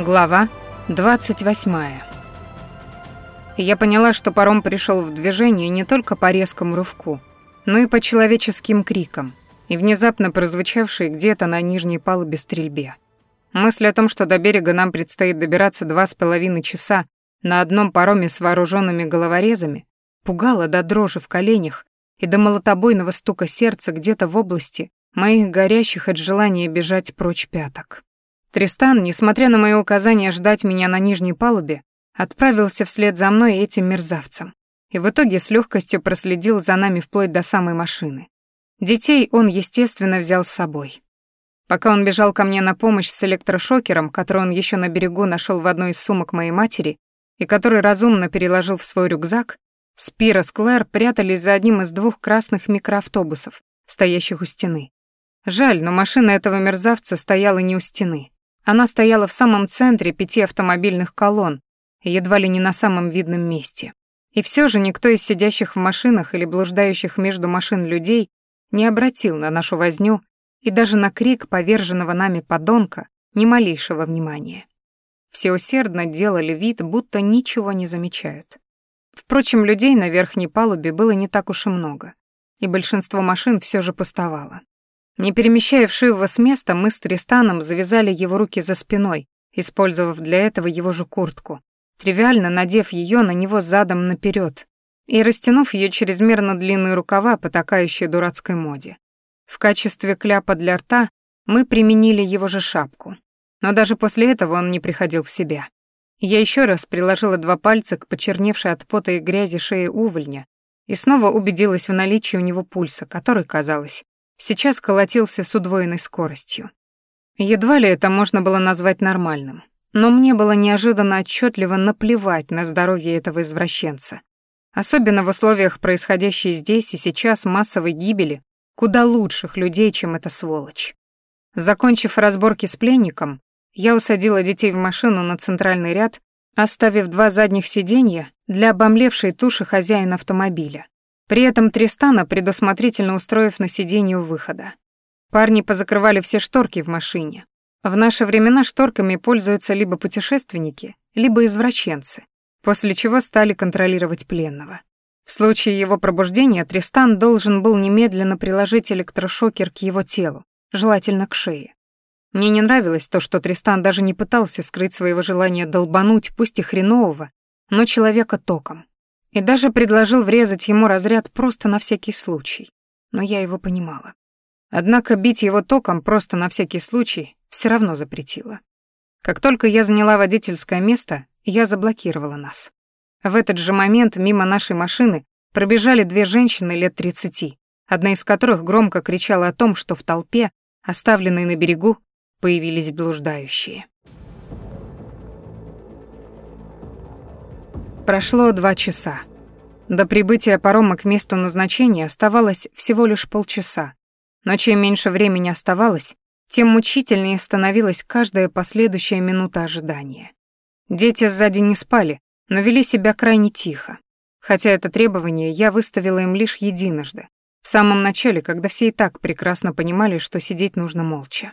Глава 28. Я поняла, что паром пришел в движение не только по резкому рывку, но и по человеческим крикам и внезапно прозвучавшей где-то на нижней палубе стрельбе. Мысль о том, что до берега нам предстоит добираться два с половиной часа на одном пароме с вооруженными головорезами, пугала до дрожи в коленях и до молотобойного стука сердца где-то в области моих горящих от желания бежать прочь пяток. Тристан, несмотря на мои указания ждать меня на нижней палубе, отправился вслед за мной этим мерзавцем. И в итоге с легкостью проследил за нами вплоть до самой машины. Детей он, естественно, взял с собой. Пока он бежал ко мне на помощь с электрошокером, который он еще на берегу нашел в одной из сумок моей матери и который разумно переложил в свой рюкзак, Спира с Клэр прятались за одним из двух красных микроавтобусов, стоящих у стены. Жаль, но машина этого мерзавца стояла не у стены. Она стояла в самом центре пяти автомобильных колонн, едва ли не на самом видном месте. И все же никто из сидящих в машинах или блуждающих между машин людей не обратил на нашу возню и даже на крик поверженного нами подонка ни малейшего внимания. Все усердно делали вид, будто ничего не замечают. Впрочем, людей на верхней палубе было не так уж и много, и большинство машин все же пустовало. Не перемещая вшивого с места, мы с Тристаном завязали его руки за спиной, использовав для этого его же куртку, тривиально надев ее на него задом наперед и растянув ее чрезмерно длинные рукава, потакающие дурацкой моде. В качестве кляпа для рта мы применили его же шапку. Но даже после этого он не приходил в себя. Я еще раз приложила два пальца к почерневшей от пота и грязи шее увольня и снова убедилась в наличии у него пульса, который, казалось, сейчас колотился с удвоенной скоростью. Едва ли это можно было назвать нормальным, но мне было неожиданно отчетливо наплевать на здоровье этого извращенца. Особенно в условиях происходящей здесь и сейчас массовой гибели куда лучших людей, чем эта сволочь. Закончив разборки с пленником, я усадила детей в машину на центральный ряд, оставив два задних сиденья для обомлевшей туши хозяина автомобиля. При этом Тристана предусмотрительно устроив на сиденье у выхода. Парни позакрывали все шторки в машине. В наши времена шторками пользуются либо путешественники, либо извращенцы, после чего стали контролировать пленного. В случае его пробуждения Тристан должен был немедленно приложить электрошокер к его телу, желательно к шее. Мне не нравилось то, что Тристан даже не пытался скрыть своего желания долбануть, пусть и хренового, но человека током и даже предложил врезать ему разряд просто на всякий случай. Но я его понимала. Однако бить его током просто на всякий случай все равно запретила. Как только я заняла водительское место, я заблокировала нас. В этот же момент мимо нашей машины пробежали две женщины лет тридцати, одна из которых громко кричала о том, что в толпе, оставленной на берегу, появились блуждающие. Прошло два часа. До прибытия парома к месту назначения оставалось всего лишь полчаса. Но чем меньше времени оставалось, тем мучительнее становилась каждая последующая минута ожидания. Дети сзади не спали, но вели себя крайне тихо. Хотя это требование я выставила им лишь единожды, в самом начале, когда все и так прекрасно понимали, что сидеть нужно молча.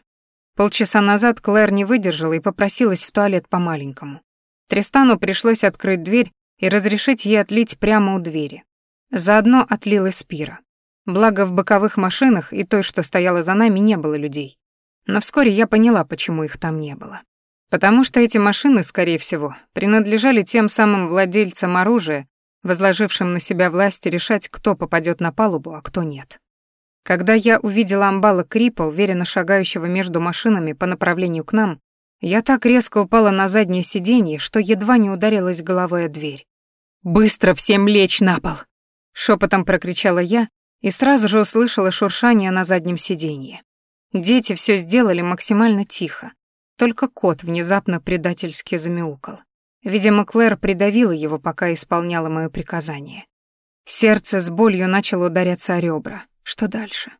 Полчаса назад Клэр не выдержала и попросилась в туалет по-маленькому. Тристану пришлось открыть дверь и разрешить ей отлить прямо у двери. Заодно отлил из пира. Благо в боковых машинах и той, что стояла за нами, не было людей. Но вскоре я поняла, почему их там не было. Потому что эти машины, скорее всего, принадлежали тем самым владельцам оружия, возложившим на себя власть решать, кто попадет на палубу, а кто нет. Когда я увидела амбала Крипа, уверенно шагающего между машинами по направлению к нам, я так резко упала на заднее сиденье, что едва не ударилась головой о дверь. «Быстро всем лечь на пол!» Шепотом прокричала я и сразу же услышала шуршание на заднем сиденье. Дети все сделали максимально тихо. Только кот внезапно предательски замяукал. Видимо, Клэр придавила его, пока исполняла мое приказание. Сердце с болью начало ударяться о ребра. Что дальше?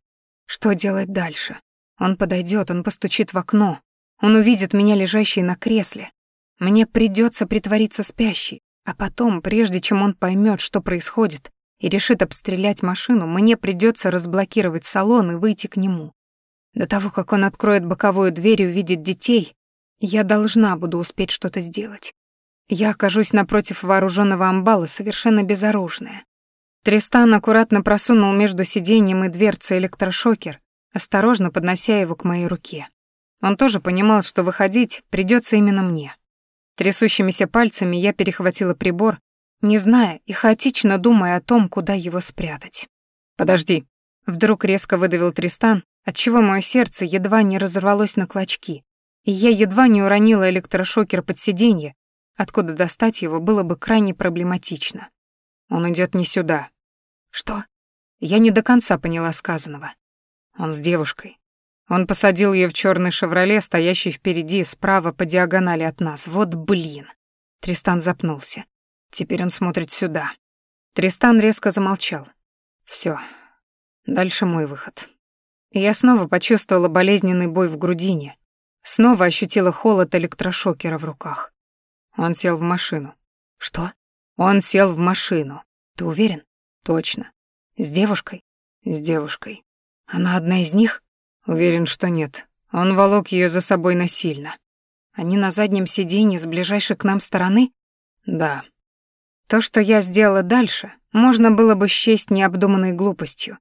Что делать дальше? Он подойдет, он постучит в окно. Он увидит меня лежащей на кресле. Мне придется притвориться спящей, а потом, прежде чем он поймет, что происходит, и решит обстрелять машину, мне придется разблокировать салон и выйти к нему. До того, как он откроет боковую дверь и увидит детей, Я должна буду успеть что-то сделать. Я окажусь напротив вооруженного амбала, совершенно безоружная. Тристан аккуратно просунул между сиденьем и дверцей электрошокер, осторожно поднося его к моей руке. Он тоже понимал, что выходить придется именно мне. Трясущимися пальцами я перехватила прибор, не зная и хаотично думая о том, куда его спрятать. «Подожди», — вдруг резко выдавил Тристан, отчего мое сердце едва не разорвалось на клочки, и я едва не уронила электрошокер под сиденье, откуда достать его было бы крайне проблематично. Он идет не сюда. Что? Я не до конца поняла сказанного. Он с девушкой. Он посадил ее в черный «Шевроле», стоящий впереди, справа по диагонали от нас. Вот блин. Тристан запнулся. Теперь он смотрит сюда. Тристан резко замолчал. Все. Дальше мой выход. я снова почувствовала болезненный бой в грудине. Снова ощутила холод электрошокера в руках. Он сел в машину. Что? Он сел в машину. Ты уверен? Точно. С девушкой? С девушкой. Она одна из них? Уверен, что нет. Он волок ее за собой насильно. Они на заднем сиденье с ближайшей к нам стороны? Да. То, что я сделала дальше, можно было бы счесть необдуманной глупостью.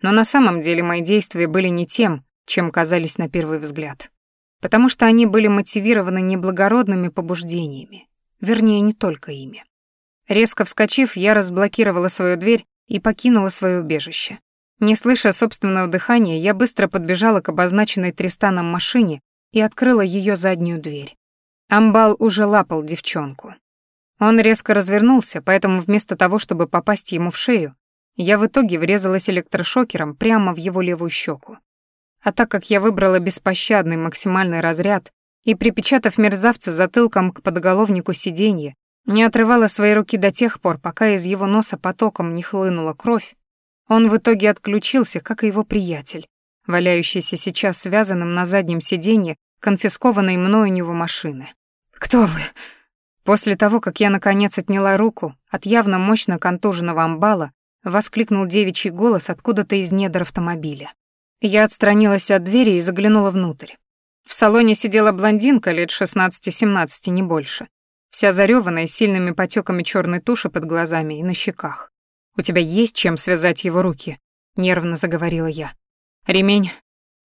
Но на самом деле мои действия были не тем, чем казались на первый взгляд. Потому что они были мотивированы неблагородными побуждениями. Вернее, не только ими. Резко вскочив, я разблокировала свою дверь и покинула свое убежище. Не слыша собственного дыхания, я быстро подбежала к обозначенной Тристаном машине и открыла ее заднюю дверь. Амбал уже лапал девчонку. Он резко развернулся, поэтому вместо того, чтобы попасть ему в шею, я в итоге врезалась электрошокером прямо в его левую щеку. А так как я выбрала беспощадный максимальный разряд и, припечатав мерзавца затылком к подголовнику сиденья, не отрывала свои руки до тех пор, пока из его носа потоком не хлынула кровь, он в итоге отключился, как и его приятель, валяющийся сейчас связанным на заднем сиденье конфискованной мною у него машины. «Кто вы?» После того, как я наконец отняла руку от явно мощно контуженного амбала, воскликнул девичий голос откуда-то из недр автомобиля. Я отстранилась от двери и заглянула внутрь. В салоне сидела блондинка лет 16-17, не больше, вся зарёванная сильными потеками черной туши под глазами и на щеках. «У тебя есть чем связать его руки?» — нервно заговорила я. «Ремень».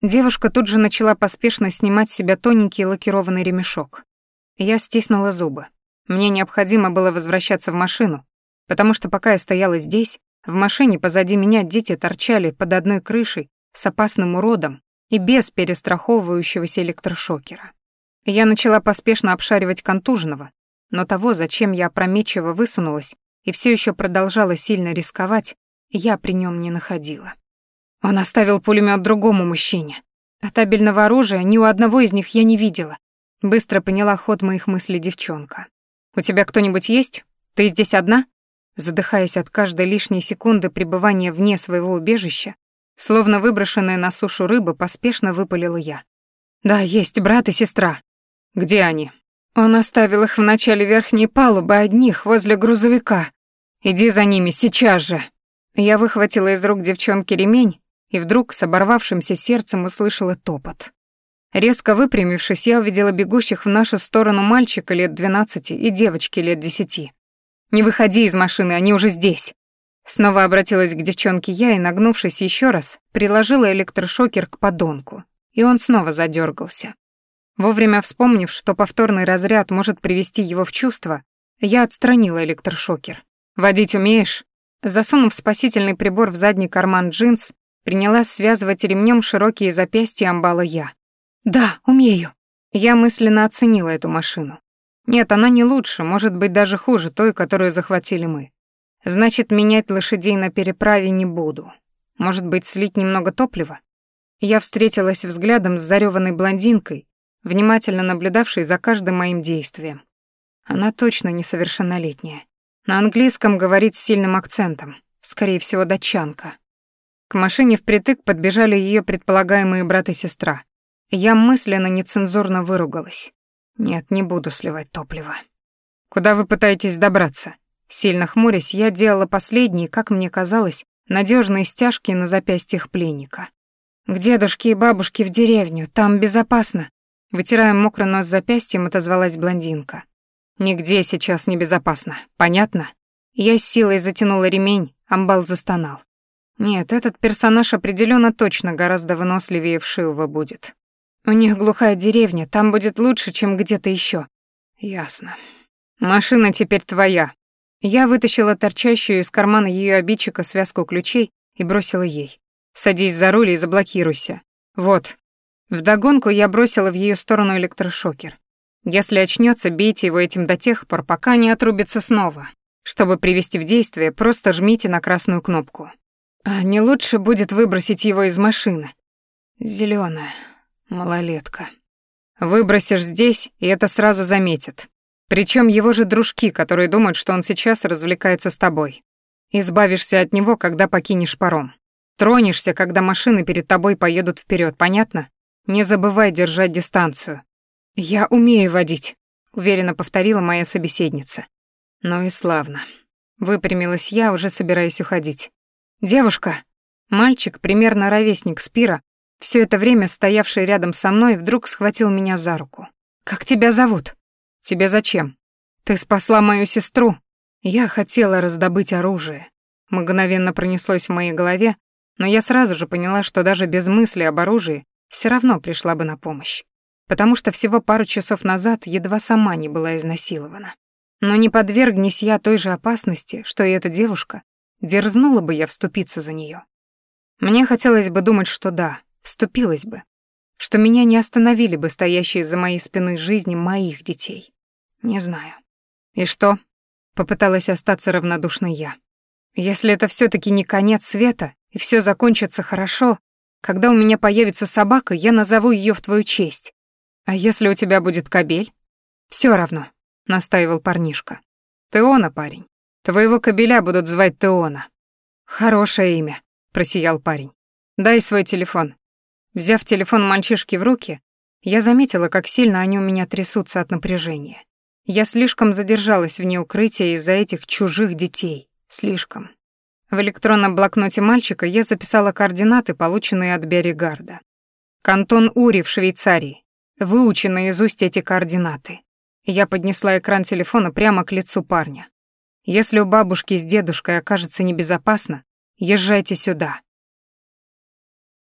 Девушка тут же начала поспешно снимать с себя тоненький лакированный ремешок. Я стиснула зубы. Мне необходимо было возвращаться в машину, потому что пока я стояла здесь, в машине позади меня дети торчали под одной крышей с опасным уродом и без перестраховывающегося электрошокера. Я начала поспешно обшаривать контуженного, но того, зачем я опрометчиво высунулась и все еще продолжала сильно рисковать, я при нем не находила. Он оставил пулемет другому мужчине. А табельного оружия ни у одного из них я не видела. Быстро поняла ход моих мыслей девчонка. «У тебя кто-нибудь есть? Ты здесь одна?» Задыхаясь от каждой лишней секунды пребывания вне своего убежища, словно выброшенная на сушу рыба, поспешно выпалила я. «Да, есть брат и сестра. Где они?» Он оставил их в начале верхней палубы одних возле грузовика. «Иди за ними, сейчас же!» Я выхватила из рук девчонки ремень и вдруг с оборвавшимся сердцем услышала топот. Резко выпрямившись, я увидела бегущих в нашу сторону мальчика лет двенадцати и девочки лет десяти. «Не выходи из машины, они уже здесь!» Снова обратилась к девчонке я и, нагнувшись еще раз, приложила электрошокер к подонку, и он снова задергался. Вовремя вспомнив, что повторный разряд может привести его в чувство, я отстранила электрошокер. «Водить умеешь?» Засунув спасительный прибор в задний карман джинс, принялась связывать ремнем широкие запястья амбала я. «Да, умею». Я мысленно оценила эту машину. Нет, она не лучше, может быть, даже хуже той, которую захватили мы. Значит, менять лошадей на переправе не буду. Может быть, слить немного топлива? Я встретилась взглядом с зарёванной блондинкой, внимательно наблюдавшей за каждым моим действием. Она точно несовершеннолетняя. На английском говорит с сильным акцентом, скорее всего, датчанка. К машине впритык подбежали её предполагаемые брат и сестра. Я мысленно нецензурно выругалась. Нет, не буду сливать топливо. Куда вы пытаетесь добраться? Сильно хмурясь, я делала последние, как мне казалось, надежные стяжки на запястьях пленника. К дедушке и бабушке в деревню, там безопасно. Вытирая мокрый нос запястьем, отозвалась блондинка. «Нигде сейчас небезопасно, понятно?» Я с силой затянула ремень, амбал застонал. Нет, этот персонаж определенно точно гораздо выносливее вшивого будет. У них глухая деревня, там будет лучше, чем где-то еще. Ясно. Машина теперь твоя. Я вытащила торчащую из кармана ее обидчика связку ключей и бросила ей. Садись за руль и заблокируйся. Вот. Вдогонку я бросила в ее сторону электрошокер. Если очнется, бейте его этим до тех пор, пока не отрубится снова. Чтобы привести в действие, просто жмите на красную кнопку. А не лучше будет выбросить его из машины. Зелёная, малолетка. Выбросишь здесь, и это сразу заметят. Причем его же дружки, которые думают, что он сейчас развлекается с тобой. Избавишься от него, когда покинешь паром. Тронешься, когда машины перед тобой поедут вперед, понятно? Не забывай держать дистанцию. Я умею водить, уверенно повторила моя собеседница. Ну и славно. Выпрямилась я, уже собираясь уходить. Девушка, мальчик, примерно ровесник Спира, все это время стоявший рядом со мной, вдруг схватил меня за руку. Как тебя зовут? Тебе зачем? Ты спасла мою сестру. Я хотела раздобыть оружие. Мгновенно пронеслось в моей голове, но я сразу же поняла, что даже без мысли об оружии все равно пришла бы на помощь, потому что всего пару часов назад едва сама не была изнасилована. Но не подвергнись я той же опасности, что и эта девушка, дерзнула бы я вступиться за нее. Мне хотелось бы думать, что да, вступилась бы, что меня не остановили бы стоящие за моей спиной жизни моих детей. Не знаю. И что? Попыталась остаться равнодушной я. Если это все таки не конец света, и все закончится хорошо, когда у меня появится собака, я назову ее в твою честь. А если у тебя будет кобель? Все равно, настаивал парнишка. Теона, парень. Твоего кобеля будут звать Теона. Хорошее имя, просиял парень. Дай свой телефон. Взяв телефон мальчишки в руки, я заметила, как сильно они у меня трясутся от напряжения. Я слишком задержалась вне укрытия из-за этих чужих детей. Слишком. В электронном блокноте мальчика я записала координаты, полученные от Берригарда. Кантон Ури в Швейцарии. Выучи наизусть эти координаты. Я поднесла экран телефона прямо к лицу парня. Если у бабушки с дедушкой окажется небезопасно, езжайте сюда.